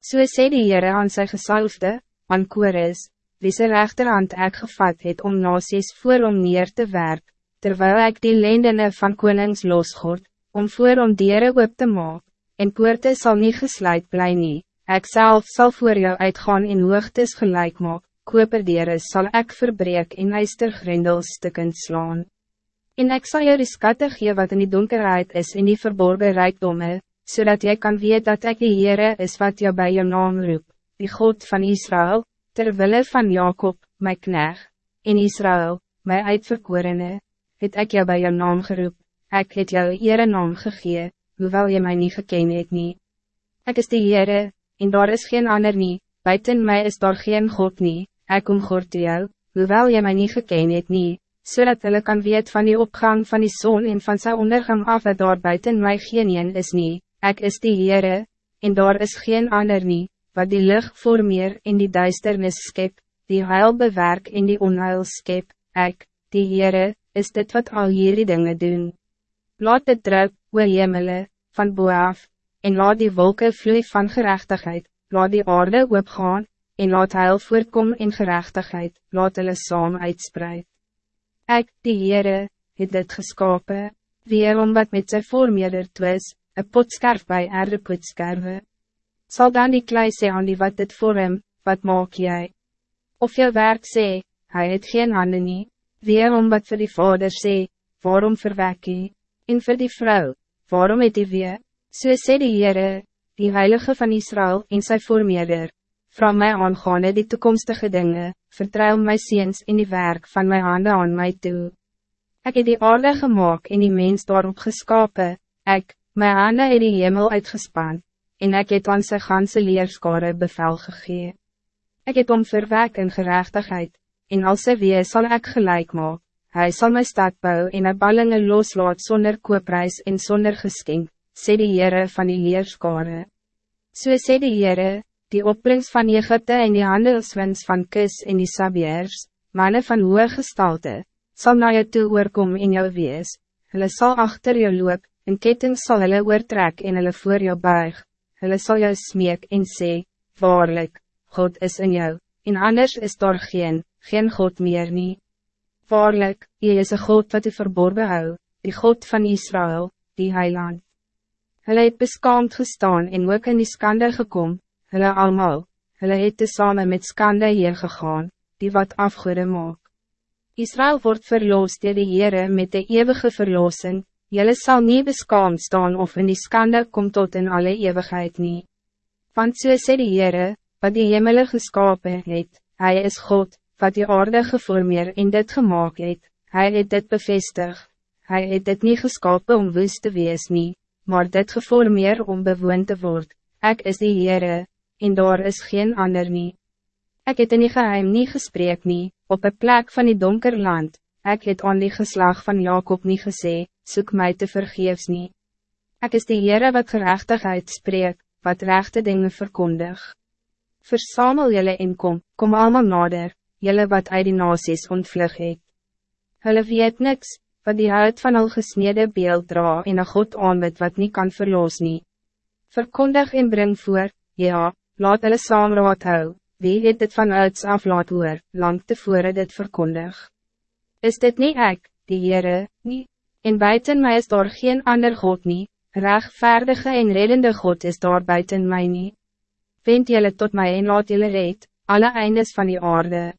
So sê die Heere aan sy gesalfde, aan Kores, wie sy rechterhand ek gevat het om nasies voor om neer te werk, terwijl ik die lendene van konings losgord, om voor om dieren op te maak, en poorte sal nie gesluit bly nie, ek self sal voor jou uitgaan en hoogtes gelijk maak, koperdieren zal ik verbreek en ijstergrendelsstukken slaan. En ik zal je die skatte gee wat in die donkerheid is in die verborgen rijkdommen, zodat jij kan weten dat ik de Heere is wat jou bij je naam roep, die God van Israël, terwille van Jacob, mijn knecht, in Israël, mijn uitverkorene, het ik jou bij je naam geroep, ik het jou Heere naam gegee, hoewel je mij niet geken het nie. Ik is de Heere, en daar is geen ander nie, buiten mij is daar geen God nie, ik kom God te jou, hoewel je mij niet geken het nie, zodat hulle kan weet van die opgang van die zon en van zijn ondergang af dat daar buiten mij geen een is nie, ik is die Heere, en daar is geen ander nie, wat die lucht formeer in die duisternis skep, die huil bewerk in die onheil skep, ek, die Heere, is dit wat al hierdie dingen doen. Laat het druk, o jemele, van boaf, en laat die wolken vloei van gerechtigheid, laat die aarde opgaan, en laat huil voorkom in gerechtigheid, laat hulle saam uitspreid. Ek, die Heere, het dit geskapen, wie er om wat met sy voormeerder twis, een potskerf bij erde potskerwe. Zal dan die klei sê aan die wat dit voor hem, wat maak jij? Of jou werk sê, hij het geen handen nie, weer om wat voor die vader sê, waarom verwek hy? En voor die vrouw, waarom het hy weer? So sê die Heere, die Heilige van Israël en sy voormeerder, Vra my aangaande die toekomstige dingen, vertrouw my ziens in die werk van mijn handen aan mij toe. Ik heb die aarde gemaakt en die mens daarop geskapen, ik, My hande het die hemel uitgespan, en ek het aan sy ganse leerskare bevel gegee. Ek het om verwek in gerechtigheid, en als sy wee sal ek gelijk maak, hy sal my stad bou en een ballinge loslaat zonder kooprys en zonder geskink, sê die Heere van die leerskare. So sê die Heere, die opbrengst van Egypte en die handelswins van Kis en die Sabiers, mannen van hoge gestalte, sal na jou toe oorkom in jou wees, hulle sal achter jou loop, en ketting sal hulle oortrek en hulle voor jou buig, hulle sal jou smeek en sê, waarlik, God is in jou, en anders is daar geen, geen God meer nie. Waarlik, jy is een God wat u verborgen hou, die God van Israël, die heiland. Hulle het beskaamd gestaan en ook in die skande gekom, hulle almal, hulle het samen met skande hier gegaan, die wat afgoede maak. Israël wordt verloosd door de Heere met de eeuwige verlossing, Jelle zal niet beskaamd staan of in die skande kom tot in alle eeuwigheid niet. Want so sê die Heere, wat die hemele geskapen het, Hij is God, wat die aarde geformeer en dit gemaakt het, Hij het dit bevestig, Hij het dit niet geskapen om woest te wees nie, maar dit geformeer om bewoond te worden. Ik is die Heere, en daar is geen ander nie. Ek het in die geheim nie gesprek nie, op een plek van die donker land, ek het aan die geslag van Jacob niet gezegd soek mij te vergeefs nie. Ek is die Heere wat gerechtigheid spreek, wat rechte dingen verkondig. Versamel jullie en kom, kom allemaal nader, jullie wat uit die nasies ontvlug het. Hulle weet niks, wat die huid van al gesneden beeld dra en een God aanbid wat niet kan verloos nie. Verkondig en bring voor, ja, laat hulle saamraad hou, wie het dit van uits af laat hoor, lang tevore dit verkondig. Is dit niet ek, die Heere, niet? En buiten mij is daar geen ander God niet, rechtvaardige en reddende God is daar buiten mij niet. Vind jullie tot mij en laat jullie red, alle eindes van die aarde.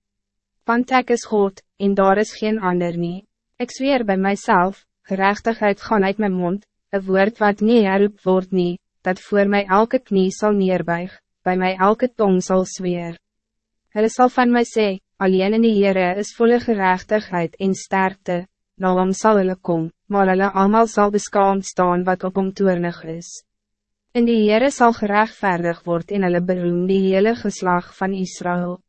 Want ek is God, en daar is geen ander niet. Ik zweer bij mijzelf, gerechtigheid gaan uit mijn mond, een woord wat niet herroep wordt niet, dat voor mij elke knie zal neerbuig, bij mij elke tong zal zweer. Hulle sal van mij sê, alleen in die Heere is volle gerechtigheid en sterkte, na hom sal hulle kom, maar hulle allemaal sal beskaamd staan wat op hom toernig is. In die Heere sal gerechtvaardig word en hulle beroem die hele geslag van Israël.